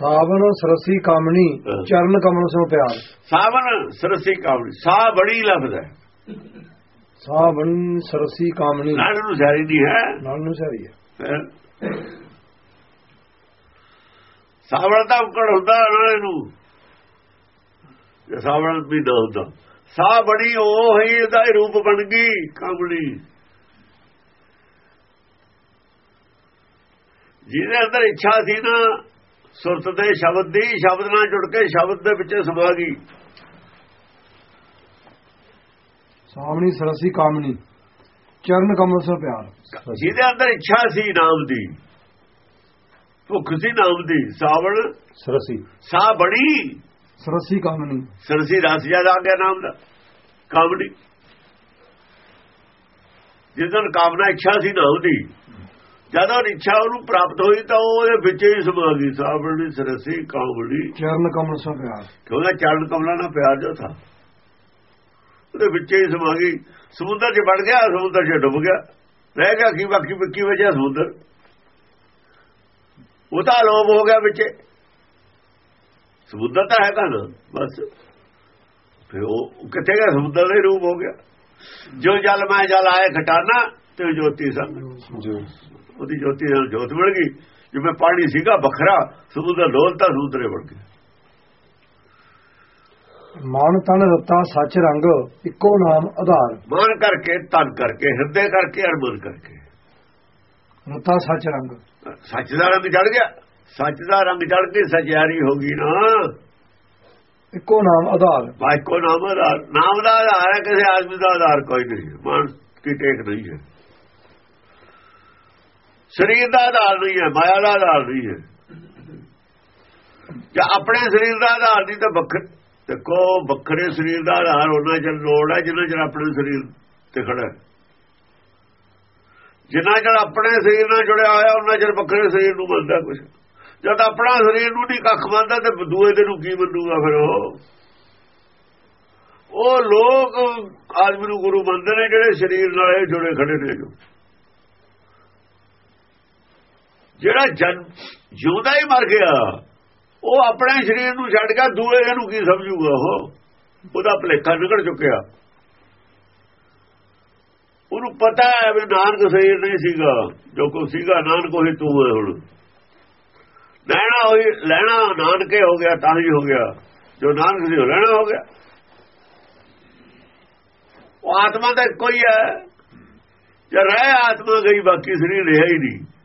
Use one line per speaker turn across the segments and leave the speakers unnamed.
ਸਾਵਨ ਸਰਸੀ ਕਾਮਣੀ। ਚਰਨ ਕਮਲ ਸੋ ਪਿਆਰ।
ਸਾਵਨ ਸਰਸੀ ਕਾਵੜੀ ਸਾਹ ਬੜੀ ਲਫ਼ਜ਼ ਹੈ।
ਸਾਵਨ ਸਰਸੀ ਕਾਮਣੀ।
ਨਾਲ ਨੂੰ ਸਾਰੀ ਨਹੀਂ ਹੈ।
ਨਾਲ ਨੂੰ ਸਾਰੀ ਹੈ।
ਸਾਵਣ ਦਾ ਉਕੜ ਹੁੰਦਾ ਨਾਲੇ ਨੂੰ ਜੇ ਸਾਵਣ ਵੀ ਨਾ ਹੁੰਦਾ। ਸਾਹ ਬੜੀ ਉਹ ਹੀ ਇਹਦਾ ਰੂਪ ਬਣ ਗਈ ਕਾਮੜੀ ਜਿਹਦੇ ਅੰਦਰ ਇੱਛਾ ਸੀ ਨਾ ਸੁਰਤ ਦੇ ਸ਼ਬਦ ਦੀ ਸ਼ਬਦ ਨਾਲ ਜੁੜ ਕੇ ਸ਼ਬਦ ਦੇ ਵਿੱਚ ਸਮਾ ਗਈ
ਸਾਵਣੀ ਸਰਸੀ ਕਾਮਣੀ ਚਰਨ ਕਮਲ ਸੋ ਪਿਆਰ।
ਜਿਹਦੇ ਅੰਦਰ ਇੱਛਾ ਸੀ ਨਾਮ ਦੀ ਭੁੱਖ ਸੀ ਨਾਮ ਦੀ ਸਾਵਣ
ਸਰਸੀ।
ਸਾਹ ਬੜੀ
ਸਰਸੀ ਕਾਮਣੀ।
ਸਰਸੀ ਰਸ ਜ਼ਿਆਦਾ ਆ ਗਿਆ ਨਾਮ ਦਾ ਕਾਮੜੀ ਜਿੱਦਨ ਕਾਮਨਾ ਇੱਛਾ ਸੀ ਨਾ ਉਹਦੀ ਜਦੋਂ ਇੱਛਾ ਉਹਨੂੰ ਪ੍ਰਾਪਤ ਹੋਈ ਤਾਂ ਉਹ ਉਹਦੇ ਵਿੱਚ ਹੀ ਸਮਾ ਗਈ ਸਾਵਣ ਦੀ ਸਰਸੀ ਕਾਮੜੀ
ਚਰਨ ਕਮਲ ਸੋ ਪਿਆਰ।
ਕਿਉਂਕਿ ਚਰਨ ਕਮਲਾ ਨਾਲ ਪਿਆਰ ਜੋ ਥਾ। ਉਹਦੇ ਵਿੱਚ ਹੀ ਸਮਾ ਗਈ ਸਮੁੰਦਰ 'ਚ ਵੜ ਗਿਆ ਸਮੁੰਦਰ 'ਚ ਡੁੱਬ ਗਿਆ। ਰਹਿ ਗਿਆ ਕੀ ਬਾਕੀ ਕੀ ਵਜ੍ਹਾ ਸਮੁੰਦਰ। ਉਹ ਤਾਂ ਲੋਭ ਹੋ ਗਿਆ ਵਿੱਚ। ਸਮੁੰਦਰ ਤਾਂ ਹੈਗਾ ਨਾ ਬਸ। ਫਿਰ ਉਹ ਕਿੱਥੇ ਗਿਆ? ਸਮੁੰਦਰ ਦਾ ਹੀ ਰੂਪ ਹੋ ਗਿਆ। ਜੋ ਜਲ ਮੈਂ ਜਲ ਆਏ ਘਟਾਨਾ ਤੇ ਜੋਤੀ ਸੰਗ।
ਜੀ
ਉਹਦੀ ਜੋਤੀ ਨਾਲ ਜੋਤ ਮਿਲ ਗਈ। ਜਿਵੇਂ ਪਾਣੀ ਸੀਗਾ ਵੱਖਰਾ ਸਮੁੰਦਰ ਡੋਲਤਾ ਸਮੁੰਦਰੇ ਵੜ ਗਿਆ।
ਮਾਨ ਤਨ ਰਤਾ ਸੱਚ ਰੰਗ ਇੱਕੋ ਨਾਮ ਆਧਾਰ।
ਮਨ ਕਰਕੇ ਤਨ ਕਰਕੇ ਹਿਰਦੇ ਕਰਕੇ ਅਰ ਮਨ ਕਰਕੇ।
ਰਤਾ ਸੱਚ ਰੰਗ।
ਸੱਚ ਦਾ ਰੰਗ ਚੜ ਗਿਆ। ਸੱਚ ਦਾ ਰੰਗ ਚੜ ਕੇ ਸਚਿਆਰੀ ਹੋ ਗਈ ਨਾ।
ਇੱਕੋ ਨਾਮ ਆਧਾਰ।
ਬਾਈ ਕੋ ਨਾਮ ਦਾ ਨਾਮ ਦਾ ਆਧਾਰ ਹੈ ਕਿਸੇ ਆਦਮੀ ਦਾ ਆਧਾਰ ਕੋਈ ਨਹੀਂ। ਮਨ ਕੀ ਟੇਕ ਨਹੀਂ ਹੈ। ਸਰੀਰ ਦਾ ਆਧਾਰ ਨਹੀਂ ਹੈ, ਮਾਇਆ ਦਾ ਆਧਾਰ ਨਹੀਂ ਹੈ। ਜਾਂ ਆਪਣੇ ਸਰੀਰ ਦਾ ਆਧਾਰ ਨਹੀਂ ਤਾਂ ਵੱਖਰੇ ਦੇਖੋ, ਵੱਖਰੇ ਸਰੀਰ ਦਾ ਆਧਾਰ ਉਹਨਾਂ ਚਿਰ ਲੋੜ ਹੈ, ਜਿੰਨਾ ਚਿਰ ਆਪਣੇ ਸਰੀਰ ਤੇ ਖੜਾ ਜਿੰਨਾ ਚਿਰ ਆਪਣੇ ਸਰੀਰ ਨਾਲ ਜੁੜਿਆ ਹੋਇਆ ਉਹਨਾਂ ਚਿਰ ਵੱਖਰੇ ਸਰੀਰ ਨੂੰ ਮੰਨਦਾ ਕੁਝ ਜਦ ਆਪਣਾ ਸਰੀਰ ਨੂੰ ਨਹੀਂ ਕੱਖ ਮੰਨਦਾ, ਤੇ ਦੂਏ ਦੇ ਨੂੰ ਕੀ ਮੰਨੂਗਾ ਫਿਰ ਉਹ? ਉਹ ਲੋਕ ਆਦਮੀ ਨੂੰ ਗੁਰੂ ਮੰਨਦੇ ਨੇ, ਜਿਹੜੇ ਸਰੀਰ ਨਾਲ ਇਹ ਜੁੜੇ ਖੜੇ ਨੇ ਜੋ। ਜਿਹੜਾ ਜਨ ਜਿਉਂਦਾ ਹੀ ਮਰ ਗਿਆ, ਉਹ ਆਪਣੇ ਸਰੀਰ ਨੂੰ ਛੱਡ ਕੇ ਦੂਏ ਇਹਨੂੰ ਕੀ ਸਮਝੂਗਾ ਉਹ? ਉਹਦਾ ਭਲੇਖਾ ਨਿਕਲ ਚੁੱਕਿਆ। ਉਹਨੂੰ ਪਤਾ ਹੈ ਵੀ ਨਾਨਕ ਸਰੀਰ ਨਹੀਂ ਸੀਗਾ, ਜੋ ਕੋ ਸੀਗਾ, ਨਾਨਕ ਉਹੀ ਤੂੰ ਹੈ ਹੁਣ। ਲੈਣਾ ਹੋਈ, ਲੈਣਾ ਨਾਨਕੇ ਹੋ ਗਿਆ, ਤਾਂ ਹੀ ਹੋ ਗਿਆ। ਜੋ ਨਾਨਕ ਸੀ ਉਹ ਲੈਣਾ ਹੋ ਗਿਆ। ਉਹ ਆਤਮਾ ਤਾਂ ਕੋਈ ਹੈ। ਜੇ ਰਹਿ ਆਤਮਾ ਗਈ, ਬਾਕੀ ਸਰੀਰ ਰਿਹਾ ਹੀ ਨਹੀਂ।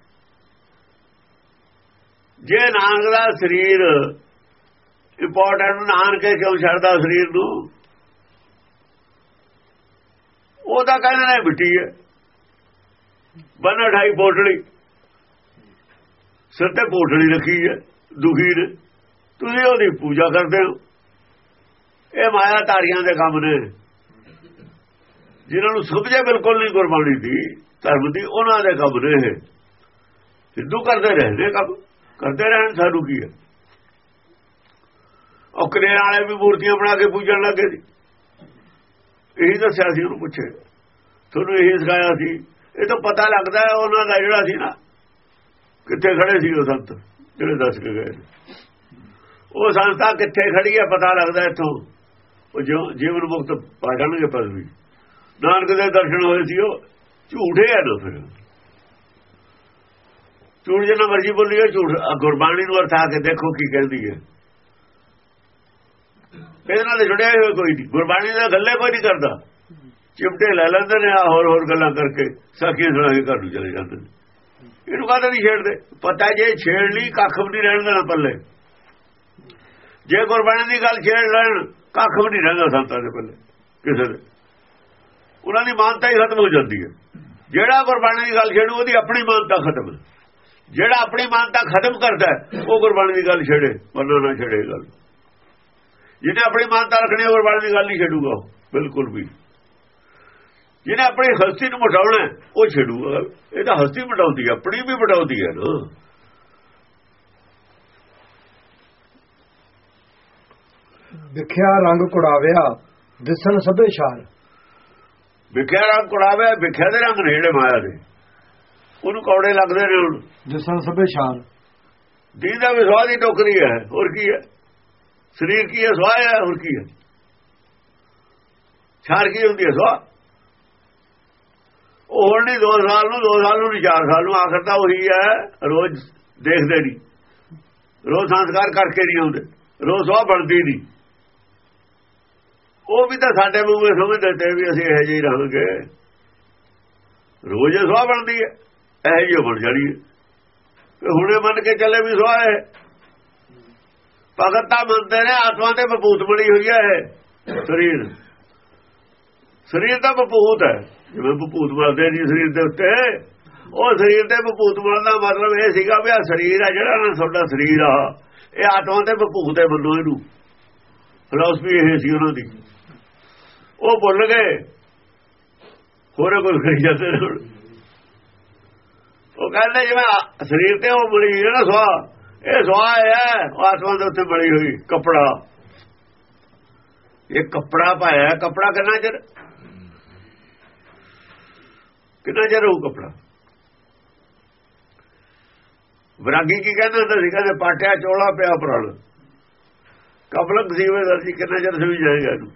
ਜੇ ਨਾਨਕ ਦਾ ਸਰੀਰ ਇੰਪੋਰਟੈਂਟ ਨਾਨਕੇ ਕਿਉਂ ਛੱਡਦਾ ਸਰੀਰ ਨੂੰ? ਉਹ ਤਾਂ ਕਹਿੰਦੇ ਨੇ ਮਿੱਟੀ ਹੈ। ਬੰਨ ਢਾਈ ਪੋਟੜੀ ਸਿਰ ਤੇ ਪੋਟੜੀ ਰੱਖੀ ਹੈ, ਦੁਖੀ ਨੇ। ਤੁਸੀਂ ਉਹਦੀ ਪੂਜਾ ਕਰਦੇ ਹੋ। ਇਹ ਮਾਇਆ ਧਾਰੀਆਂ ਦੇ ਕੰਮ ਨੇ। ਜਿਨ੍ਹਾਂ ਨੂੰ ਸਮਝੇ ਬਿਲਕੁਲ ਨਹੀਂ ਗੁਰਬਾਣੀ ਦੀ, ਧਰਮ ਦੀ, ਉਹਨਾਂ ਦੇ ਕੰਮ ਨੇ ਇਹ। ਸਿੱਧੂ ਕਰਦੇ ਰਹੇ ਨੇ ਕੰਮ। ਕਰਦੇ ਰਹਿਣ ਸਾਨੂੰ ਕੀ ਹੈ? ਉਹ ਕਰੇ ਵਾਲੇ ਵੀ ਮੂਰਤੀਆਂ ਬਣਾ ਕੇ ਪੂਜਣ ਲੱਗੇ ਸੀ। ਇਹੀ ਦੱਸਿਆ ਸੀ, ਉਹਨੂੰ ਪੁੱਛੇ ਤੁਹਾਨੂੰ ਇਹੀ ਸਿਖਾਇਆ ਸੀ। ਇਹ ਤਾਂ ਪਤਾ ਲੱਗਦਾ ਉਹਨਾਂ ਦਾ ਜਿਹੜਾ ਸੀ ਨਾ, ਕਿੱਥੇ ਖੜੇ ਸੀ ਉਹ ਸੰਤ, ਜਿਹੜੇ ਦੱਸ ਕੇ ਗਏ ਉਹ ਸੰਸਥਾ ਕਿੱਥੇ ਖੜੀ ਹੈ, ਪਤਾ ਲੱਗਦਾ ਇੱਥੋਂ। ਉਹ ਜੋ ਜੀਵਨ ਮੁਕਤ ਪਾ ਜਾਣਗੇ ਪਦਵੀ। ਨਾਨਕ ਦੇ ਦਰਸ਼ਨ ਹੋਏ ਸੀ, ਉਹ ਝੂਠੇ ਆ ਨਾ ਫਿਰ। ਝੂਠ ਜਿੰਨਾ ਮਰਜ਼ੀ ਬੋਲੀਏ ਝੂਠ ਗੁਰਬਾਣੀ ਨੂੰ ਅਰਥਾ ਕੇ ਦੇਖੋ ਕੀ ਕਹਿੰਦੀ ਹੈ। ਇਹਦੇ ਨਾਲ ਜੁੜਿਆ ਹੋਇਆ ਕੋਈ ਨਹੀਂ। ਗੁਰਬਾਣੀ ਨਾਲ ਗੱਲੇ ਕੋਈ ਨਹੀਂ ਕਰਦਾ। ਚਿਮਟੇ ਲੈ ਲੈਂਦੇ ਨੇ ਆ ਹੋਰ ਹੋਰ ਗੱਲਾਂ ਕਰਕੇ ਸਾਖੀ ਸੁਣਾ ਕੇ ਘਰ ਨੂੰ ਚਲੇ ਜਾਂਦੇ ਨੇ। ਇਹਨੂੰ ਕਾਹਦਾ ਨਹੀਂ ਛੇੜਦੇ? ਪਤਾ ਜੇ ਛੇੜ ਲਈ, ਕੱਖ ਵੀ ਨਹੀਂ ਰਹਿਣ ਦੇਣਾ ਪੱਲੇ। ਜੇ ਗੁਰਬਾਣੀ ਦੀ ਗੱਲ ਛੇੜ ਲੈਣ, ਕੱਖ ਵੀ ਨਹੀਂ ਰਹਿੰਦਾ ਸੰਤਾਂ ਦੇ ਪੱਲੇ, ਕਿਸੇ ਦੇ। ਉਹਨਾਂ ਦੀ ਮਾਨਤਾ ਹੀ ਖਤਮ ਹੋ ਜਾਂਦੀ ਹੈ। ਜਿਹੜਾ ਗੁਰਬਾਣੀ ਦੀ ਗੱਲ ਛੇੜੂ, ਉਹਦੀ ਆਪਣੀ ਮਾਨਤਾ ਖਤਮ ਹੈ। ਜਿਹੜਾ ਆਪਣੀ ਮਾਨਤਾ ਖਤਮ ਕਰਦਾ ਉਹ ਗੁਰਬਾਣੀ ਦੀ ਗੱਲ ਛੇੜੇ ਵਰਨਾ ਨਾ ਛੇੜੇ ਗੱਲ। ਜਿਹਨੇ ਆਪਣੀ ਮਾਨਤਾ ਰੱਖਣੀ ਹੈ, ਗੁਰਬਾਣੀ ਦੀ ਗੱਲ ਨਹੀਂ ਛੇੜੂਗਾ ਉਹ, ਬਿਲਕੁਲ ਵੀ। ਜਿਹਨੇ ਆਪਣੀ ਹਸਤੀ ਨੂੰ ਮਟਾਉਣਾ ਉਹ ਛੇੜੂਗਾ ਇਹ ਤਾਂ ਹਸਤੀ ਮਟਾਉਂਦੀ ਹੈ ਆਪਣੀ ਵੀ ਮਟਾਉਂਦੀ ਹੈ ਨਾ।
ਵਿਖਿਆ ਰੰਗ ਕੁੜਾਵਿਆ ਦਿਸਣ ਸਭੇ ਸ਼ਾਰ
ਵਿਖਿਆ ਰੰਗ ਕੁੜਾਵੇ ਵਿਖਿਆ ਦੇ ਰੰਗ ਨੇ ਜਿਹੜੇ ਮਾਇਆ ਦੇ। ਉਹਨੂੰ ਕੌੜੇ ਲੱਗਦੇ ਨੇ ਹੁਣ।
ਦਿਸਣ ਸਭੇ
ਦੀਨ ਦਾ ਵੀ ਸਵਾਹ ਦੀ ਟੋਕਰੀ ਹੈ। ਹੋਰ ਕੀ ਹੈ? ਸਰੀਰ ਕੀ ਹੈ? ਸਵਾਹ ਹੈ? ਹੋਰ ਕੀ ਹੈ? ਛਾਰ ਕੀ ਹੁੰਦੀ ਹੈ? ਸਵਾਹ? ਉਹ ਹੁਣ ਨਹੀਂ 2 ਸਾਲ ਨੂੰ 2 ਸਾਲ ਨੂੰ ਨਹੀਂ 4 ਸਾਲ ਨੂੰ। ਆਖਰ ਤਾਂ ਉਹੀ ਹੈ ਰੋਜ਼ ਦੇਖਦੇ ਨਹੀਂ। ਰੋਜ਼ ਸੰਸਕਾਰ ਕਰਕੇ ਨਹੀਂ ਆਉਂਦੇ। ਰੋਜ਼ ਸਵਾਹ ਬਣਦੀ ਨਹੀਂ। ਉਹ ਵੀ ਤਾਂ ਸਾਡੇ ਮੂੰਹ ਵਿੱਚ ਸਮਝਦੇ ਤੇ ਵੀ ਅਸੀਂ ਇਹੋ ਜਿਹੇ ਰਹਾਂਗੇ। ਰੋਜ਼ ਸਵਾਹ ਬਣਦੀ ਹੈ। ਇਹੋ ਜਿਹੀ ਬਣ ਜਾਣੀ ਹੁਣੇ ਮੰਨ ਕੇ ਚੱਲੇ ਵੀ ਸੋਏ ਭਗਤ ਤਾਂ ਮੰਨਦੇ ਨੇ, ਆਤਮਾ ਤੇ ਬਪੂਤ ਬਣੀ ਹੋਈ ਹੈ ਸਰੀਰ। ਸਰੀਰ ਦਾ ਬਪੂਤ ਹੈ। ਜਿਵੇਂ ਬਪੂਤ ਬਣਦੇ ਜੀ ਸਰੀਰ ਦੇ ਉੱਤੇ, ਉਹ ਸਰੀਰ ਤੇ ਬਪੂਤ ਮਰਨ ਦਾ ਮਤਲਬ ਇਹ ਸੀਗਾ ਵੀ ਆ ਸਰੀਰ ਆ ਜਿਹੜਾ ਨਾ ਤੁਹਾਡਾ ਸਰੀਰ ਆ। ਇਹ ਆਤਮਾ ਤੇ ਬਪੂਤ ਹੈ ਬੰਦੋ ਇਹਨੂੰ। ਫਿਲਾਸਫੀ ਇਹ ਸੀ ਉਹਨਾਂ ਦੀ। ਉਹ ਭੁੱਲ ਗਏ। ਹੋਰ ਕੋਈ ਕਹੀ ਜਾਂਦੇ ਨੇ ਉਹ ਕਹਿੰਦੇ ਜਿਵੇਂ ਸਰੀਰ ਤੇ ਉਹ ਬੜੀ ਹੈ ਨਾ ਸਵਾ ਇਹ ਸਵਾ ਹੈ ਆਤਮਾ ਦੇ ਉੱਤੇ ਬੜੀ ਹੋਈ ਕਪੜਾ। ਇਹ ਕਪੜਾ ਪਾਇਆ ਕਪੜਾ ਕਿੰਨਾ ਚਿਰ? ਕਿੰਨਾ ਚਿਰ ਉਹ ਕਪੜਾ? ਵਿਰਾਗੀ ਕੀ ਕਹਿੰਦੇ ਹੁੰਦਾ ਸੀ? ਕਹਿੰਦੇ ਪਾਟਿਆ ਚੋਲਾ ਪਿਆ ਪ੍ਰਣ ਕਪਲਕ ਜੀਵੇ ਸੀ, ਕਿੰਨਾ ਚਿਰ ਸੁਈ ਜਾਏਗਾ ਇਹਨੂੰ?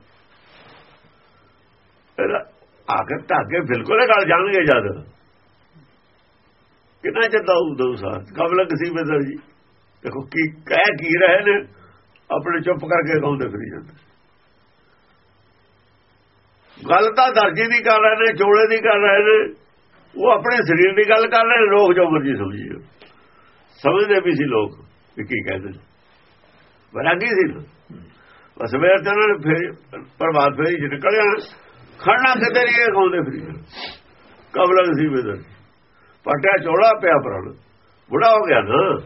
ਆਖਰ ਧਾਗੇ ਬਿਲਕੁਲ ਗੱਲ ਜਾਣਗੇ ਜਦ। ਕਿੰਨਾ ਚਿਰ ਦਾ ਸਾਥ ਸਾਲ ਕਪਲਕ ਜੀਵੇ ਦਰਜੀ ਦੇਖੋ ਕੀ, ਕਹਿ ਕੀ ਰਹੇ ਨੇ, ਆਪਣੇ ਚੁੱਪ ਕਰਕੇ ਗਾਉਂਦੇ ਫਰੀ ਜਾਂਦੇ। ਗੱਲ ਤਾਂ ਦਰਜੀ ਦੀ ਕਰ ਰਹੇ ਨੇ, ਚੋਲੇ ਦੀ ਕਰ ਰਹੇ ਨੇ। ਉਹ ਆਪਣੇ ਸਰੀਰ ਦੀ ਗੱਲ ਕਰ ਰਹੇ ਨੇ, ਲੋਕ ਜੋ ਮਰਜ਼ੀ ਸਮਝੀਓ ਸਮਝਦੇ ਵੀ ਸੀ ਲੋਕ ਵੀ ਕੀ ਕਹਿੰਦੇ ਨੇ। ਵਰਾਗੀ ਸੀ ਬਸ ਵੇਰ ਤੇ ਉਹਨਾਂ ਨੇ ਫਿਰ ਪ੍ਰਭਾਤ ਫੇਰੀ ਚ ਨਿਕਲਿਆ। ਖੜਨਾ ਕਿਤੇ ਨਹੀਂ, ਇਹ ਖਾਉਂਦੇ ਫਰੀ ਕਬਲਕ ਸੀ ਬੇਦਰ ਪਾਟਿਆ ਚੋਲਾ ਪਿਆ ਪ੍ਰਣ। ਬੁੜਾ ਹੋ ਗਿਆ ਨਾ।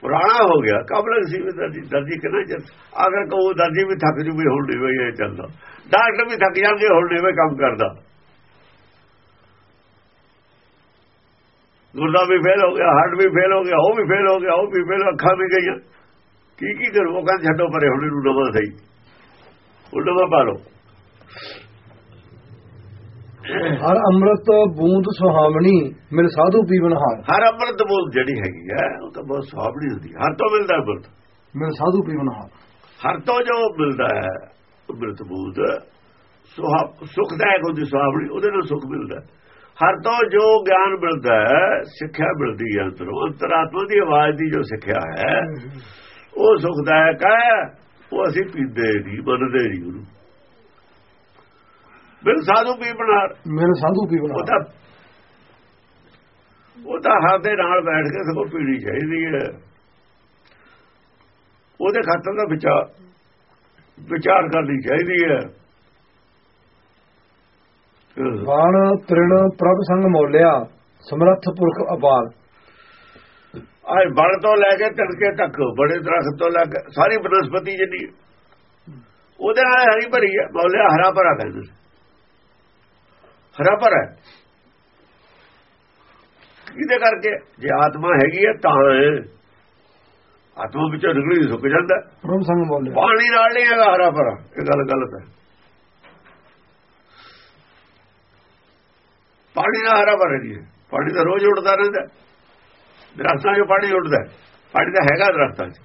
ਪੁਰਾਣਾ ਹੋ ਗਿਆ। ਕਬਲਕ ਸੀ ਬੇਦਰ ਜੀ ਦਰਜੀ ਕਿੰਨਾ ਚਿਰ ਅਗਰ ਕਹੋ, ਦਰਜੀ ਵੀ ਥੱਕ ਜੂ ਵੀ ਹੁਣ ਨਹੀਂ ਹੋਈ ਇਹ ਚੱਲਦਾ। ਡਾਕਟਰ ਵੀ ਥੱਕ ਜਾਂਦੇ, ਹੁਣ ਨਹੀਂ ਵੇ ਕੰਮ ਕਰਦਾ। ਗੁਰਦਾ ਵੀ ਫੇਲ ਹੋ ਗਿਆ ਹਾਰਟ ਵੀ ਫੇਲ ਹੋ ਗਿਆ, ਉਹ ਵੀ ਫੇਲ ਹੋ ਗਿਆ, ਉਹ ਵੀ ਫੇਲ ਅੱਖਾਂ ਵੀ ਗਈਆਂ। ਕੀ ਕੀ ਕਰੂ? ਉਹ ਕਹਿੰਦੇ ਛੱਡੋ ਪਰੇ, ਹੁਣ ਇਹਨੂੰ ਨਵਾਂ ਸਹੀ। ਉਹ ਪਾ ਲਓ।
ਹਰ ਅੰਮ੍ਰਿਤ ਬੂੰਦ ਸੁਹਾਵਣੀ ਮਿਲ ਸਾਧੂ ਪੀਵਨ ਹਾਰ।
ਹਰ ਅੰਮ੍ਰਿਤ ਬੋਲ ਜਿਹੜੀ ਹੈਗੀ ਹੈ ਉਹ ਤਾਂ ਬਹੁਤ ਸੁਹਾਵਣੀ ਹੁੰਦੀ ਹਰ ਤੋਂ ਮਿਲਦਾ ਅੰਮ੍ਰਿਤ
ਮਿਲ ਸਾਧੂ ਪੀਵਨ ਹਾਰ।
ਹਰ ਤੋਂ ਜੋ ਮਿਲਦਾ ਹੈ ਅੰਮ੍ਰਿਤ ਬੂਦ ਸੁਖਦਾਇਕ ਹੁੰਦੀ ਸੁਹਾਵਣੀ ਉਹਦੇ ਨਾਲ ਸੁਖ ਮਿਲਦਾ ਹਰ ਤੋਂ ਜੋ ਗਿਆਨ ਮਿਲਦਾ ਹੈ ਸਿੱਖਿਆ ਮਿਲਦੀ ਹੈ ਅੰਦਰੋਂ। ਅੰਤਰਾਤਮਾ ਦੀ ਆਵਾਜ਼ ਦੀ ਜੋ ਸਿੱਖਿਆ ਹੈ ਉਹ ਸੁਖਦਾਇਕ ਹੈ ਉਹ ਅਸੀਂ ਪੀਂਦੇ ਨਹੀਂ ਮੰਨਦੇ ਨਹੀਂ ਉਹਨੂੰ। ਬਿਲ ਸਾਧੂ ਪੀ ਬਣਾ
ਮਿਲ ਸਾਧੂ ਪੀਵਨ
ਉਹ
ਹਾਰ
ਤਾਂ ਉਹ ਤਾਂ ਹਰ ਦੇ ਨਾਲ ਬੈਠ ਕੇ ਸਗੋਂ ਪੀਣੀ ਚਾਹੀਦੀ ਹੈ। ਉਹਦੇ ਖਾਤਰ ਦਾ ਵਿਚਾਰ ਵਿਚਾਰ ਕਰਨੀ ਚਾਹੀਦੀ ਹੈ।
ਬਾਣ ਤ੍ਰਿਣ ਪ੍ਰਭ ਸੰਗ ਮੋਲਿਆ ਸਮਰੱਥ ਪੁਰਖ ਅਪਾਰ
ਆਏ ਬੜ ਤੋਂ ਲੈ ਕੇ ਤੜਕੇ ਤੱਕ ਬੜੇ ਦਰਖਤ ਤੋਂ ਲੈ ਕੇ ਸਾਰੀ ਬਨਸਪਤੀ ਜਿੰਨੀ ਉਹਦੇ ਨਾਲ ਹਰੀ ਭਰੀ ਹੈ ਬੋਲਿਆ ਹਰਾ ਭਰਾ ਕਹਿੰਦੇ। ਹਰਾ ਭਰਾ ਹੈ। ਕਿਹਦੇ ਕਰਕੇ ਜੇ ਆਤਮਾ ਹੈਗੀ ਹੈ ਤਾਂ ਹੈ। ਆਤਮਾ ਵਿੱਚੋਂ ਨਿਕਲੀ ਸੁੱਕ ਜਾਂਦਾ।
ਪ੍ਰਭ ਸੰਗ ਮੋਲਿਆ
ਪਾਣੀ ਨਾਲ ਨਹੀਂ ਹੈਗਾ ਹਰਾ ਭਰਾ ਇਹ ਗੱਲ ਗਲਤ ਹੈ ਪਾਣੀ ਨਾਲ ਹਰਾ ਭਰਾ ਨਹੀਂ ਪਾਣੀ ਤਾਂ ਰੋਜ਼ ਉੱਡਦਾ ਰਹਿੰਦਾ ਦਰਖਤਾਂ 'ਚੋਂ ਪਾਣੀ ਉੱਡਦਾ। ਪਾਣੀ ਤਾਂ ਹੈਗਾ ਦਰਖਤਾਂ 'ਚ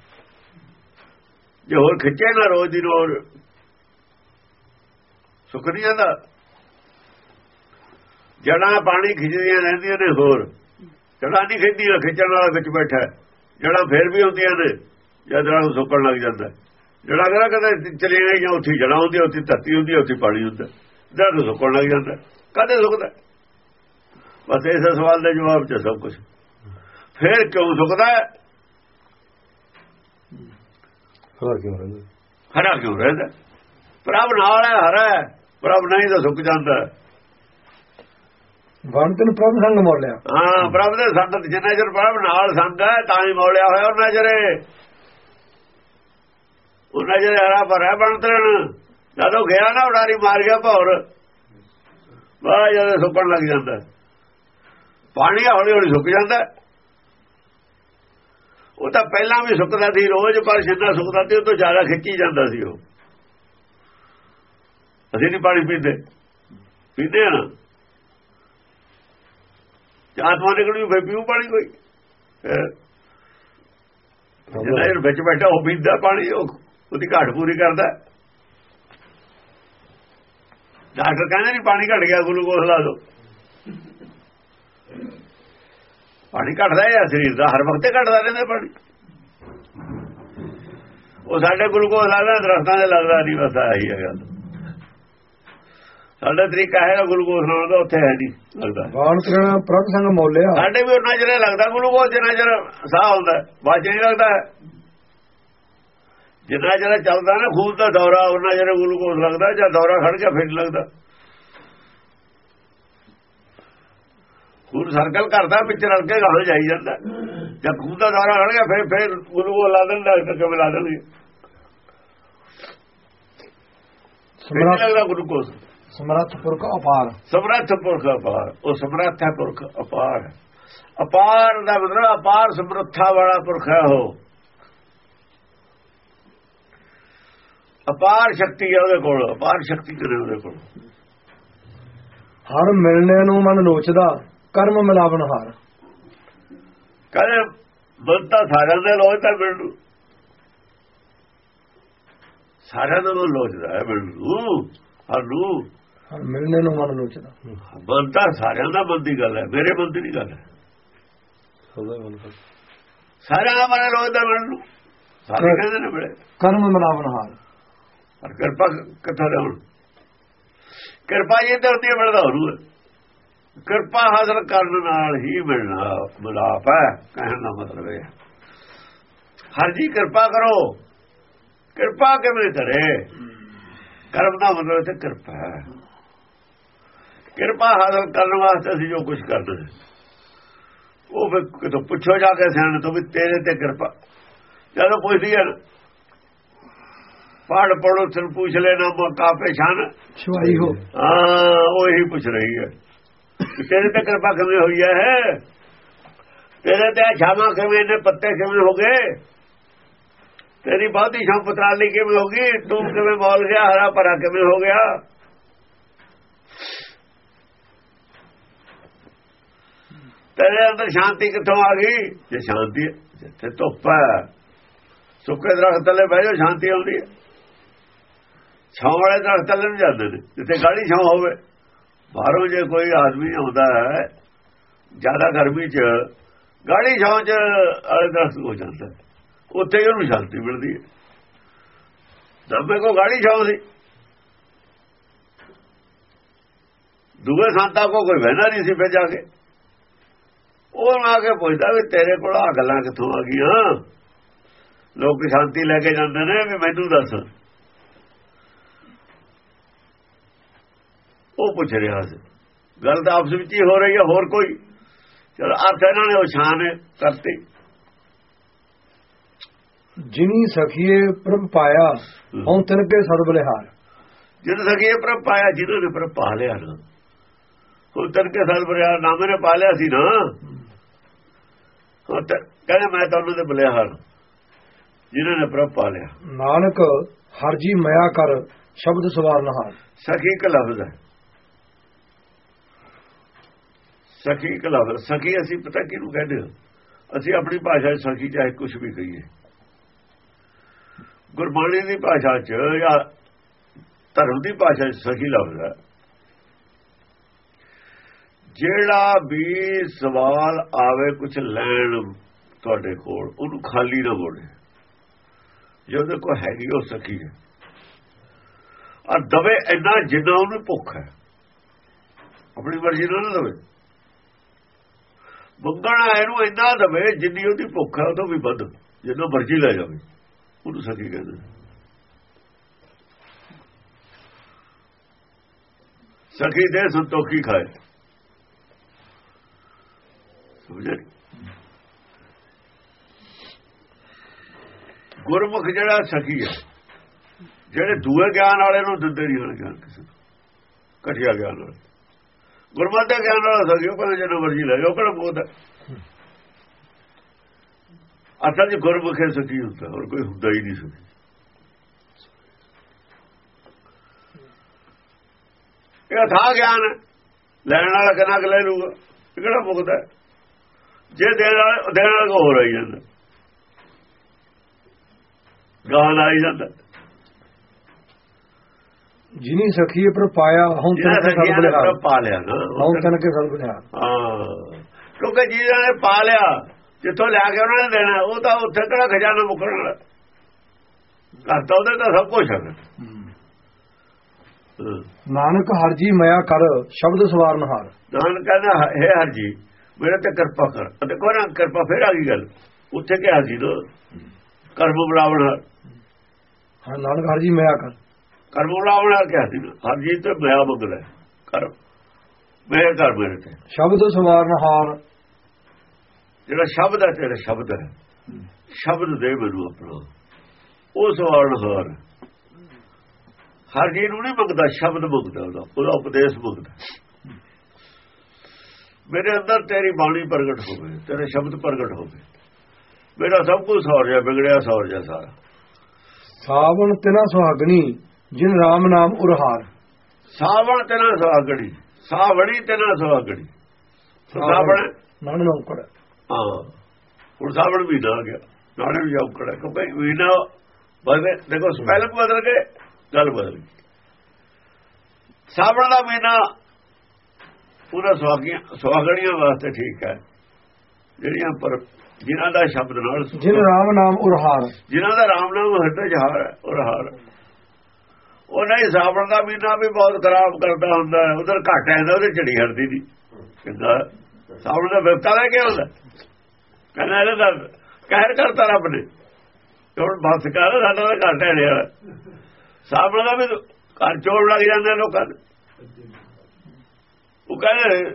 ਜੇ ਹੋਰ ਖਿੱਚੇ ਨਾ ਰੋਜ਼ ਦੀ ਰੋਜ਼ ਸੁੱਕ ਨਹੀਂ ਜਾਂਦਾ ਜੜਾਂ ਪਾਣੀ ਖਿੱਚਦੀਆਂ ਰਹਿੰਦੀਆਂ ਨੇ ਹੋਰ। ਜੜਾਂ ਨਹੀਂ ਖਿੱਚਦੀਆਂ ਖਿੱਚਣ ਵਾਲਾ ਵਿੱਚ ਬੈਠਾ ਹੈ। ਜੜਾਂ ਫੇਰ ਵੀ ਹੁੰਦੀਆਂ ਨੇ ਜਦ ਰਾਤ ਸੁੱਕਣ ਲੱਗ ਜਾਂਦਾ ਜੜਾ ਕਰਾ ਕਦੇ ਚਲੇ ਗਈ ਜਾਂ ਉੱਥੇ ਜੜਾ ਹੁੰਦੀ ਉੱਥੇ ਧਰਤੀ ਹੁੰਦੀ ਉੱਥੇ ਪਾਣੀ ਹੁੰਦਾ ਜਦ ਸੁੱਕਣ ਲੱਗ ਜਾਂਦਾ ਕਦੇ ਸੁੱਕਦਾ ਬਸ ਇਸ ਸਵਾਲ ਦੇ ਜਵਾਬ ਚ ਸਭ ਕੁਝ ਫੇਰ ਕਿਉਂ ਸੁੱਕਦਾ ਹੈ?
ਹਰ ਕਿਉਂ ਰਹਿੰਦਾ
ਹਰਾ ਕਿਉਂ ਰਹਿੰਦਾ ਪ੍ਰਭ ਨਾਲ ਹੈ ਹਰਾ ਹੈ। ਪ੍ਰਭ ਨਹੀਂ ਤਾਂ ਸੁੱਕ ਜਾਂਦਾ ਹੈ।
ਪ੍ਰਭ ਸੰਗ ਮੋਲਿਆ
ਹਾਂ, ਪ੍ਰਭ ਦੇ ਸੰਗਤ ਜਿੰਨਾ ਚਿਰ ਪ੍ਰਭ ਨਾਲ ਸੰਗ ਹੈ, ਤਾਂ ਹੀ ਮੌਲਿਆ ਹੋਇਆ ਉਹਨਾਂ ਚਿਰੇ। ਉਹਨਾਂ ਜਿਹੜੇ ਹਰਾ ਭਰਾ ਬਣਤਰਨ ਜਦੋਂ ਗਿਆ ਨਾ, ਉਡਾਰੀ ਮਾਰ ਗਿਆ ਭੌਰ। ਵਾਹ ਜਦੋਂ ਸੁੱਕਣ ਲੱਗ ਜਾਂਦਾ। ਪਾਣੀ ਹੌਲੀ ਹੌਲੀ ਸੁੱਕ ਜਾਂਦਾ। ਉਹ ਤਾਂ ਪਹਿਲਾਂ ਵੀ ਸੁੱਕਦਾ ਸੀ, ਰੋਜ਼ ਪਰ ਜਿੰਨਾ ਸੁੱਕਦਾ ਸੀ ਉਹ ਤੋਂ ਜ਼ਿਆਦਾ ਖਿੱਚੀ ਜਾਂਦਾ ਸੀ ਉਹ। ਅਸੀਂ ਨਹੀਂ ਪਾਣੀ ਪੀਂਦੇ। ਪੀਂਦੇ ਆ ਨਾ ਆਤਮਾ ਨਿਕਲੂ ਫੇ ਪੀਉ ਪਾਣੀ ਕੋਈ। ਹੈਂ। ਜਿੰਨਾ ਵਿੱਚ ਬੈਠਾ ਉਹ ਪੀਂਦਾ ਪਾਣੀ, ਉਹ ਉਹਦੀ ਘਾਟ ਪੂਰੀ ਕਰਦਾ। ਡਾਕਟਰ ਕਹਿੰਦੇ ਨਹੀਂ ਪਾਣੀ ਘਟ ਗਿਆ ਗਲੂਕੋਜ਼ ਲਾ ਦਿਓ। ਪਾਣੀ ਘਟਦਾ ਹੈ ਸਰੀਰ ਦਾ ਹਰ ਵਕਤ ਘਟਦਾ ਰਹਿੰਦਾ ਪਾਣੀ। ਉਹ ਸਾਡੇ ਗਲੂਕੋਜ਼ ਲੱਗਦਾ, ਦਰਖਤਾਂ ਦੇ ਲੱਗਦਾ ਨਹੀਂ, ਬਸ ਆਹੀ ਹੈ ਗੱਲ। ਸਾਡਾ ਤਰੀਕਾ ਹੈ ਗਲੂਕੋਜ਼ ਲਾਉਣ ਦਾ ਉੱਥੇ ਹੈ ਨਹੀਂ ਲੱਗਦਾ।
ਬਾਣ ਤ੍ਰਿਣ ਪ੍ਰਭ ਸੰਗ ਮੋਲਿਆ
ਸਾਡੇ ਵੀ ਉਹਨਾਂ ਜਿਹੜੇ ਲੱਗਦਾ ਗਲੂਕੋਜ਼ ਜਿੰਨਾ ਚਿਰ ਸਾਹ ਹੁੰਦਾ ਚ ਨਹੀਂ ਲੱਗਦਾ ਜਿੰਨਾ ਚਿਰ ਚੱਲਦਾ ਨਾ ਖੂਨ ਦਾ ਦੌਰਾ ਉਹਨਾਂ ਚਿਰ ਗਲੂਕੋਜ਼ ਲੱਗਦਾ ਜਾਂ ਦੌਰਾ ਖੜ ਗਿਆ ਫਿਰ ਲੱਗਦਾ। ਖੂਨ ਸਰਕਲ ਕਰਦਾ ਵਿੱਚ ਰਲ ਕੇ ਗਾਹ ਜਾਈ ਜਾਂਦਾ। ਜਦ ਖੂਨ ਦਾ ਦੌਰਾ ਖੜ ਗਿਆ ਫਿਰ ਫਿਰ ਗਲੂਕੋਜ਼ ਲਾ ਦਿੰਦਾ ਡਾਕਟਰ ਕਿਵੇਂ ਲਾ ਦੇਣਗੇ।
ਸਮਰੱਥ
ਲੱਗਦਾ ਗਲੂਕੋਜ਼
ਸਮਰੱਥ ਪੁਰਖ ਅਪਾਰ।
ਸਮਰੱਥ ਪੁਰਖ ਅਪਾਰ। ਉਹ ਸਮਰੱਥ ਹੈ ਪੁਰਖ ਅਪਾਰ। ਅਪਾਰ ਦਾ ਮਤਲਬ ਅਪਾਰ ਸਮਰੱਥਾ ਵਾਲਾ ਪੁਰਖ ਹੈ ਉਹ। ਅਪਾਰ ਸ਼ਕਤੀ ਹੈ ਉਹਦੇ ਕੋਲ ਅਪਾਰ ਸ਼ਕਤੀ ਕਰੇ ਉਹਦੇ ਕੋਲ।
ਹਰ ਮਿਲਣੇ ਨੂੰ ਮਨ ਲੋਚਦਾ ਕਰਮ ਮਿਲਾਵਨ ਹਾਰ।
ਕਹਿੰਦੇ ਬੰਦਾ ਸਾਰਿਆਂ ਦੇ ਲੋਚ ਤਾਂ ਮਿਲੂ ਸਾਰਿਆਂ ਦਾ ਲੋਚਦਾ ਹੈ ਮਿਲੂ ਹਰੂ
ਹਰ ਮਿਲਣੇ ਨੂੰ ਮਨ ਲੋਚਦਾ
ਬੰਦਾ ਸਾਰਿਆਂ ਦਾ ਬੰਦੀ ਗੱਲ ਹੈ ਮੇਰੇ ਬੰਦੀ ਦੀ ਗੱਲ ਹੈ। ਸਾਰਿਆਂ ਦਾ ਮਨ ਲੋਚਦਾ ਮਿਲੂ ਸਾਰੇ ਕਹਿੰਦੇ ਨੇ ਮਿਲੇ
ਕਰਮ ਮਿਲਾਵਨ ਹਾਰ।
ਪਰ ਕਿਰਪਾ ਕਿੱਥੋਂ ਦੇ ਹੁਣ ਕਿਰਪਾ ਜੀ ਤੇ ਹੁੰਦੀ ਮਿਲਦਾ ਹੋਰੂ ਹੈ। ਕਿਰਪਾ ਹਾਸਲ ਕਰਨ ਨਾਲ ਹੀ ਮਿਲਣਾ ਮਿਲਾਪ ਹੈ ਕਹਿਣ ਦਾ ਮਤਲਬ ਇਹ ਹੈ। ਹਰ ਜੀ ਕਿਰਪਾ ਕਰੋ। ਕਿਰਪਾ ਕਿਵੇਂ ਕਰੇ? ਕਰਮ ਦਾ ਮਤਲਬ ਤੇ ਕਿਰਪਾ ਹੈ। ਕਿਰਪਾ ਹਾਸਲ ਕਰਨ ਵਾਸਤੇ ਅਸੀਂ ਜੋ ਕੁਝ ਕਰਦੇ ਉਹ ਫਿਰ ਕਿਤੋਂ ਪੁੱਛੋ ਜਾ ਕੇ ਸਿਆਣ ਤੋਂ ਵੀ ਤੇਰੇ ਤੇ ਕਿਰਪਾ। ਜਦੋਂ ਪੁੱਛਦੀ ਹੈ ਪੜ ਪੜੋ ਸਿਰ ਪੁੱਛ ਲੈਣਾ ਮੌਕਾ ਪੇਸ਼ਾਨ
ਛੁਆਈ ਹੋ।
ਹਾਂ ਉਹ ਹੀ ਪੁੱਛ ਰਹੀ ਹੈ ਤੇਰੇ ਤੇ ਕਿਰਪਾ ਕਿਵੇਂ ਹੋਈ ਹੈ? ਤੇਰੇ ਤੇ ਛਾਵਾਂ ਕਿਵੇਂ ਨੇ ਪੱਤੇ ਕਿਵੇਂ ਹੋ ਗਏ? ਤੇਰੀ ਬਹੁਤੀ ਛਾਂ ਪਤਰਾਲੀ ਕਿਵੇਂ ਹੋ ਗਈ? ਤੂੰ ਕਿਵੇਂ ਬੋਲ ਗਿਆ ਹਰਾ ਭਰਾ ਕਿਵੇਂ ਹੋ ਗਿਆ? ਤੇਰੇ ਅੰਦਰ ਸ਼ਾਂਤੀ ਕਿੱਥੋਂ ਆ ਗਈ? ਜੇ ਸ਼ਾਂਤੀ ਹੈ, ਜਿੱਥੇ ਧੁੱਪ ਹੈ ਸੁੱਕੇ ਦਰਖਤ ਥੱਲੇ ਬਹਿ ਜਾਓ ਸ਼ਾਂਤੀ ਆਉਂਦੀ ਹੈ। ਛਾਂ ਵਾਲੇ ਦਰਖਤ ਥੱਲੇ ਨੂੰ ਜਾਂਦੇ ਨੇ ਜਿੱਥੇ ਗਾੜੀ ਛਾਂ ਹੋਵੇ। ਬਾਹਰੋਂ ਜੇ ਕੋਈ ਆਦਮੀ ਆਉਂਦਾ ਹੈ ਜ਼ਿਆਦਾ ਗਰਮੀ 'ਚ ਗਾੜੀ ਛਾਂ 'ਚ ਵਾਲੇ ਦਰਖਤ ਹੋ ਜਾਂਦਾ ਉੱਥੇ ਹੀ ਉਹਨੂੰ ਸ਼ਾਂਤੀ ਮਿਲਦੀ ਹੈ। ਦੱਬੇ ਕੋ ਗਾੜੀ ਛਾਂ ਸੀ ਦੂਏ ਸੰਤਾਂ ਕੋ ਕੋਈ ਬਹਿਣਾ ਨਹੀਂ ਸੀ ਫੇ ਜਾ ਕੇ। ਉਹ ਆ ਕੇ ਪੁੱਛਦਾ ਵੀ ਤੇਰੇ ਕੋਲ ਆ ਗੱਲਾਂ ਕਿੱਥੋਂ ਆ ਗਈਆਂ? ਲੋਕ ਸ਼ਾਂਤੀ ਲੈ ਕੇ ਜਾਂਦੇ ਨੇ ਵੀ ਮੈਨੂੰ ਦੱਸ। ਉਹ ਪੁੱਛ ਰਿਹਾ ਸੀ। ਗੱਲ ਤਾਂ ਆਪਸ ਵਿੱਚ ਹੀ ਹੋ ਰਹੀ ਹੈ ਹੋਰ ਕੋਈ? ਚਲ ਅਰਥ ਇਹਨਾਂ ਨੇ ਉਹ ਸ਼ਾਨ ਕਰਤੀ
ਜਿਨੀ ਸਖੀਏ ਪ੍ਰਭ ਪਾਇਆ ਹਉ ਤਿਨ ਕੇ ਸਦ ਬਲਿਹਾਰ।
ਜਿਹਨੇ ਸਕੇ ਪਰ ਪਾਇਆ ਜਿਹਨਾਂ ਨੇ ਪਰ ਪਾ ਲਿਆ ਨਾ। ਉਹ ਤਨ ਕੇ ਸਾਲ ਬਰਿਆ ਨਾਮੇ ਨੇ ਪਾ ਲਿਆ ਸੀ ਨਾ। ਕਹਿੰਦੇ ਮੈਂ ਤਾਂ ਉਹਨਾਂ ਦੇ ਬਲਿਹਾਰ ਜਿਨ੍ਹਾਂ ਨੇ ਪ੍ਰਭ ਪਾ ਲਿਆ।
ਨਾਨਕ ਹਰ ਜੀ ਮਇਆ ਕਰ ਸ਼ਬਦ ਸਵਾਰਨ ਹਾਰ
ਸਖੀ ਇੱਕ ਲਫ਼ਜ਼ ਹੈ। ਸਖੀ ਇੱਕ ਲਫ਼ਜ਼ ਸਖੀ ਅਸੀਂ ਪਤਾ ਕਿਹਨੂੰ ਕਹਿੰਦੇ ਹਾਂ? ਅਸੀਂ ਆਪਣੀ ਭਾਸ਼ਾ 'ਚ ਸਖੀ ਚਾਹੇ ਕੁਝ ਵੀ ਕਹੀਏ। ਗੁਰਬਾਣੀ ਦੀ ਭਾਸ਼ਾ 'ਚ ਜਾਂ ਧਰਮ ਦੀ ਭਾਸ਼ਾ 'ਚ ਸਖੀ ਲਫ਼ਜ਼ ਹੈ। ਜਿਹੜਾ ਵੀ ਸਵਾਲ ਆਵੇ ਕੁਝ ਲੈਣ ਤੁਹਾਡੇ ਕੋਲ, ਉਹਨੂੰ ਖਾਲੀ ਨਾ ਮੋੜੇ ਜੇ ਉਹਦੇ ਕੋਲ ਹੈਗੀ, ਉਹ ਸਖੀ ਹੈ। ਆ ਦਵੇ ਇੰਨਾ ਜਿੰਨਾ ਉਹਨੂੰ ਭੁੱਖ ਹੈ। ਆਪਣੀ ਮਰਜ਼ੀ ਨਾਲ ਨਾ ਦਵੇ। ਮੰਗਣਾ ਇਹਨੂੰ ਇੰਨਾ ਦਵੇ, ਜਿੰਨੀ ਉਹਦੀ ਭੁੱਖ ਹੈ ਉਦੋਂ ਵੀ ਵੱਧ। ਜਿੰਨਾ ਮਰਜ਼ੀ ਲੈ ਜਾਵੇ, ਉਹਨੂੰ ਸਖੀ ਕਹਿੰਦੇ ਸਖੀ ਦੇ ਸੰਤੋਖੀ ਖਾਏ? ਸਮਝੇ ਗੁਰਮੁਖ ਜਿਹੜਾ ਸਖੀ ਹੈ, ਜਿਹੜੇ ਦੂਏ ਗਿਆਨ ਵਾਲੇ ਨੂੰ ਦਿੰਦੇ ਨਹੀਂ ਹੋਣ ਗਿਆਨ ਕਿਸੇ ਨੂੰ ਘਟਿਆ ਗਿਆਨ ਵਾਲੇ ਗੁਰਮਤਿ ਦਾ ਗਿਆਨ ਵਾਲਾ ਸਖੀ, ਉਹ ਕਹਿੰਦਾ ਜਦੋਂ ਮਰਜ਼ੀ ਲੈ ਜਾਓ ਕਿਹੜਾ ਬੋਧ ਹੈ ਅਸਲ ਜੀ, ਗੁਰਮੁਖੇ ਸਖੀ ਹੁੰਦਾ, ਹੋਰ ਕੋਈ ਹੁੰਦਾ ਹੀ ਨਹੀਂ ਸਖੀ ਇਹ ਥਾ ਗਿਆਨ ਹੈ। ਲੈਣ ਵਾਲਾ ਕਿੰਨਾ ਕੁ ਲੈ ਲੂਗਾ ਇਹ ਕਿਹੜਾ ਮੁਕਦਾ ਹੈ? ਜੇ ਦੇਣ ਵਾਲਾ ਦੇਣ ਵਾਲਾ ਕੋ ਹੋ ਰਹੀ ਜਾਂਦਾ। ਗਾਲ ਆਈ ਜਾਂਦਾ।
ਜਿਨੀ ਸਖੀਏ ਪਰ ਪਾਇਆ ਹੁਣ
ਜਿਹਨਾਂ
ਤਨ ਕੇ ਸਭ
ਨੇ
ਬਲਿਹਾਰ
ਪਾ ਲਿਆ ਨਾ
ਹੁਣ ਤਨ ਕੇ ਸਭ ਬਲਿਹਾਰ
ਹਾਂ। ਕਿਉਂਕਿ ਜਿਹਨਾਂ ਨੇ ਪਾ ਲਿਆ ਜਿੱਥੋਂ ਲਿਆ ਕੇ ਉਹਨਾਂ ਨੇ ਦੇਣਾ ਉਹ ਤਾਂ ਉੱਥੇ ਕਿਹੜਾ ਖਜ਼ਾਨਾ ਮੁੱਕਣ ਵਾਲਾ। ਘਰ ਤਾਂ ਉਹਦੇ ਤਾਂ ਸਭ ਕੁਝ ਹੈ।
ਨਾਨਕ ਹਰ ਜੀ ਮਾਇਆ ਕਰ ਸ਼ਬਦ ਸਵਾਰਨ ਹਾਰ।
ਨਾਨਕ ਕਹਿੰਦਾ ਹੈ ਹਰ ਜੀ ਮੇਰੇ ਤੇ ਕਿਰਪਾ ਕਰ। ਅਤੇ ਕੋਈ ਨਾ ਕਿਰਪਾ ਫੇਰ ਆ ਗਈ ਗੱਲ। ਉੱਥੇ ਕਿਹਾ ਸੀ ਦੋ ਕਰਮ ਬੁਲਾਵਣ
ਹਾਂ ਨਾਨਕ ਹਰ ਜੀ ਮਾਇਆ ਕਰ
ਕਰਮ ਬੁਲਾਵਣ ਕਿਹਾ ਸੀ ਹਰ ਜੀ ਤੇ ਮਿਆ ਮੰਗਦਾ ਕਰ ਮੇਰੇ ਕਰ ਮੇਰੇ ਤੇ।
ਸ਼ਬਦ ਸਵਾਰਨ ਹਾਰ।
ਜਿਹੜਾ ਸ਼ਬਦ ਹੈ ਤੇਰਾ ਸ਼ਬਦ ਹੈ। ਸ਼ਬਦ ਦੇ ਮੈਨੂੰ ਆਪਣਾ। ਉਹ ਸਵਾਰਨ ਹਾਰ। ਹਰ ਜੀ ਨੂੰ ਨਹੀਂ ਮੰਗਦਾ ਸ਼ਬਦ ਮੰਗਦਾ ਉਹਦਾ। ਉਹਦਾ ਉਪਦੇਸ਼ ਮੰਗਦਾ। ਮੇਰੇ ਅੰਦਰ ਤੇਰੀ ਬਾਣੀ ਪ੍ਰਗਟ ਹੋਵੇ ਤੇਰੇ ਸ਼ਬਦ ਪ੍ਰਗਟ ਹੋਵੇ। ਮੇਰਾ ਸਭ ਕੁਝ ਸੌਰ ਜਾ ਵਿਗੜਿਆ ਸੌਰ ਜਾ ਸਾਰਾ।
ਸਾਵਣ ਤਿਨਾ ਸੁਹਾਗਣੀ ਜਿਨ RAM ਨਾਮ ਉਰਹਾਰ।
ਸਾਵਣ ਤੇ ਨਾ ਸੁਹਾਗਣੀ ਸਾਵਣੀ ਤੇ ਨਾ ਸੁਹਾਗਣੀ। ਸਾਵਣ
ਨਾਨ ਨਾਮ ਕਰ
ਹਾਂ ਹੁਣ ਸਾਵਣ ਵੀ ਨਾ ਗਿਆ ਨਾਲੇ ਵੀ ਜਾਉ ਕੜਾ ਕਿਉਂਕਿ ਵੀ ਨਾ ਬਦਲੇ ਦੇਖੋ ਸਪੈਲਿੰਗ ਬਦਲ ਕੇ ਗੱਲ ਬਦਲ ਗਈ। ਸਾਵਣ ਦਾ ਮਹੀਨਾ ਪੂਰਾ ਸੁਹਾਗੀਆਂ ਸੁਹਾਗਣੀਆਂ ਵਾਸਤੇ ਠੀਕ ਹੈ। ਜਿਹੜੀਆਂ ਪਰ ਜਿਨ੍ਹਾਂ ਦਾ ਸ਼ਬਦ ਨਾਲ
ਜਿਨ RAM ਨਾਮ ਉਰਹਾਰ।
ਜਿਨ੍ਹਾਂ ਦਾ ਰਾਮ ਨਾਮ ਹਿਰਦੇ ਚ ਹਾਰ ਹੈ ਔਰ ਹਾਰ ਉਹ ਨਹੀਂ ਸਾਵਣ ਦਾ ਮਹੀਨਾ ਵੀ ਬਹੁਤ ਖਰਾਬ ਕਰਦਾ ਹੁੰਦਾ ਹੈ। ਉਧਰ ਘੱਟ ਆਂਦਾ ਉਹਦੇ ਝੜੀ ਹਰਦੀ ਦੀ ਕਿੰਦਾ? ਸਾਵਣ ਦਾ ਵਿਵਤਾ ਲੈ ਕੇ ਹੁੰਦਾ ਕਹਿੰਦਾ ਇਹਦਾ ਕਹਿਰ ਕਰਤਾ ਰੱਬ ਨੇ। ਹੁਣ ਬਸ ਕਰ ਸਾਡਾ ਤਾਂ ਘੱਟ ਹੈ ਸਾਵਣ ਦਾ ਵੀ ਘਰ ਚੋੜ ਲੱਗ ਜਾਂਦੇ ਲੋਕਾਂ ਦੇ। ਉਹ ਕਹਿੰਦੇ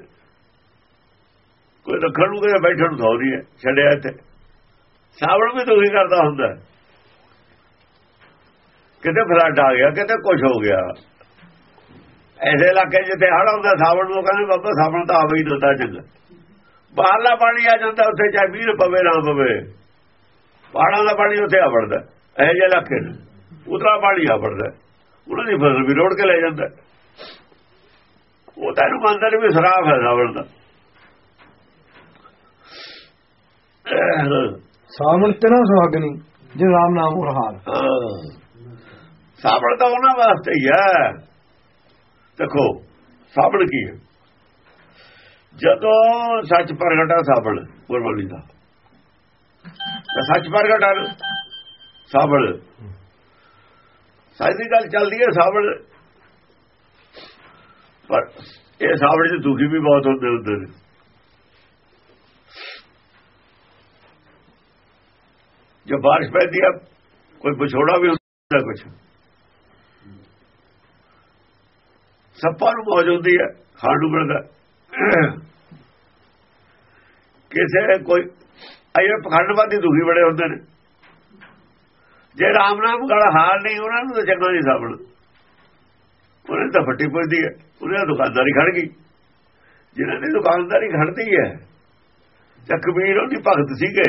ਕੋਈ ਰੱਖਣ ਨੂੰ ਕਿਤੇ ਬੈਠਣ ਨੂੰ ਸੌ ਨਹੀਂ ਹੈ, ਛੱਡਿਆ ਇੱਥੇ। ਸਾਵਣ ਵੀ ਦੁਖੀ ਕਰਦਾ ਹੁੰਦਾ। ਕਿਤੇ ਫਲੱਡ ਆ ਗਿਆ, ਕਿਤੇ ਕੁਝ ਹੋ ਗਿਆ। ਐਸੇ ਇਲਾਕੇ ਜਿੱਥੇ ਹੜ ਆਉਂਦਾ, ਸਾਵਣ ਨੂੰ ਕਹਿੰਦੇ, ਬਾਬਾ, ਸਾਵਣ ਤਾਂ ਆਵੇ ਹੀ ਦਿੰਦਾ ਚੰਗਾ। ਬਾਹਰਲਾ ਪਾਣੀ ਆ ਜਾਂਦਾ ਉੱਥੇ, ਚਾਹੇ ਵੀਰ ਪਵੇ, ਨਾ ਪਵੇ। ਪਹਾੜਾਂ ਦਾ ਪਾਣੀ ਉੱਥੇ ਆ ਵੜਦਾ, ਇਹ ਜਿਹੇ ਇਲਾਕੇ ਨੇ। ਉਤਰਾ ਪਾਣੀ ਆ ਵੜਦਾ। ਉਹਨਾਂ ਦੀ ਫਸਲ ਵੀ ਰੋੜ ਕੇ ਲੈ ਜਾਂਦਾ। ਉਹ ਤਾਂ ਇਹਨੂੰ ਮੰਨਦਾ ਨਹੀਂ ਵੀ ਸਰਾਫ ਹੈ ਸਾਵਣ ਦਾ।
ਸਾਵਣ ਤਿਨਾ ਸੁਹਾਗਣੀ ਜਿਨ RAM ਨਾਮ ਉਰਹਾਰ
ਹਾਂ। ਸਾਬਣ ਤਾਂ ਉਹਨਾਂ ਵਾਸਤੇ ਹੀ ਹੈ। ਦੇਖੋ ਸਾਬਣ ਕੀ ਹੈ? ਜਦੋਂ ਸੱਚ ਪ੍ਰਗਟਾ ਸਾਬਣ ਗੁਰਬਾਣੀ ਦਾ। ਤਾਂ ਸੱਚ ਪ੍ਰਗਟਾ ਨਾ ਸਾਬਣ। ਸਾਡੀ ਗੱਲ ਚੱਲਦੀ ਹੈ ਸਾਬਣ। ਪਰ ਇਹ ਸਾਬਣ ਦੇ ਦੁਖੀ ਵੀ ਬਹੁਤ ਹੁੰਦੇ ਹੁੰਦੇ ਨੇ। ਜੋ ਬਾਰਿਸ਼ ਪੈਂਦੀ ਹੈ ਕੋਈ ਵਿਛੋੜਾ ਵੀ ਹੁੰਦਾ ਕੁਝ ਸੱਪਾਂ ਨੂੰ ਮੌਜ ਹੁੰਦੀ ਹੈ ਖਾਣ ਨੂੰ ਮਿਲਦਾ। ਕਿਸੇ ਕੋਈ, ਅਜੇ ਪਖੰਡਵਾਦੀ ਦੁਖੀ ਬੜੇ ਹੁੰਦੇ ਨੇ। ਜੇ ਰਾਮ ਨਾਮ ਗਲ ਹਾਲ ਨਹੀਂ ਉਹਨਾਂ ਨੂੰ ਤਾਂ ਚੰਗਾ ਨਹੀਂ ਸਾਬਣ ਉਹਨਾਂ ਤਾਂ ਫੱਟੀ ਪੁੱਜਦੀ ਹੈ। ਉਹਨਾਂ ਦੀ ਦੁਕਾਨਦਾਰੀ ਖੜ ਗਈ। ਜਿਨ੍ਹਾਂ ਦੀ ਦੁਕਾਨਦਾਰੀ ਖੜਦੀ ਹੈ ਚੱਕਬੀਰ ਉਹਦੀ ਭਗਤ ਸੀਗੇ।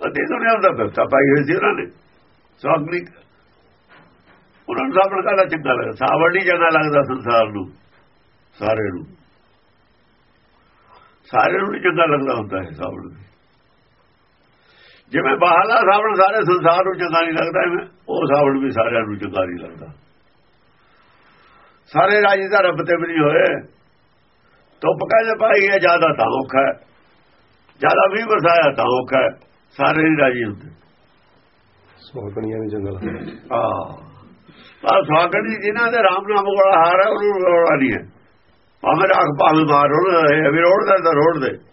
ਅੱਧੀ ਦੁਨੀਆ ਦਾ ਬਖਤਾ ਪਾਈ ਹੋਈ ਸੀ ਉਹਨਾਂ ਨੇ। ਸਾਗਰੀ ਉਹਨਾਂ ਨੂੰ ਸਾਬਣ ਕਾਹਦਾ ਚੰਗਾ ਲੱਗਦਾ? ਸਾਬਣ ਨਹੀਂ ਚੰਗਾ ਲੱਗਦਾ ਸੰਸਾਰ ਨੂੰ ਸਾਰੇ ਨੂੰ। ਸਾਰੇ ਨੂੰ ਚੰਗਾ ਲੱਗਦਾ ਹੁੰਦਾ ਹੈ ਸਾਬਣ ਜਿਵੇਂ ਬਾਹਲਾ ਸਾਬਣ ਸਾਰੇ ਸੰਸਾਰ ਨੂੰ ਚੰਗਾ ਨਹੀਂ ਲੱਗਦਾ ਉਹ ਸਾਬਣ ਵੀ ਸਾਰਿਆਂ ਨੂੰ ਚੰਗਾ ਨਹੀਂ ਲੱਗਦਾ। ਸਾਰੇ ਰਾਜੀ ਦਾ ਰੱਬ ਤੇ ਵੀ ਨਹੀਂ ਹੋਏ। ਧੁੱਪ ਕਹਿੰਦੇ ਭਾਈ ਇਹ ਜ਼ਿਆਦਾ ਤਾਂ ਔਖਾ ਹੈ। ਜ਼ਿਆਦਾ ਵੀ ਵਰਸਾਇਆ ਤਾਂ ਔਖਾ ਹੈ। ਸਾਰੇ ਹੀ ਰਾਜੀ ਹੁੰਦੇ।
ਸੁਹਾਗਣੀਆਂ ਵੀ ਜੰਗਲ।
ਆਹ ਆ ਸਵਾਗਣੀ ਜਿਨ੍ਹਾਂ ਦੇ ਰਾਮ ਨਾਮ ਕੋਲ ਹਾਰ ਹੈ ਉਹਨੂੰ ਰੋੜਾ ਨਹੀਂ ਹੈ। ਭਾਵੇਂ ਰਾਖ ਭਾਵੇਂ ਮਾਰ ਰੋੜ ਵੀ ਰੋੜ ਦਾ ਤਾਂ ਰੋੜ ਦੇ।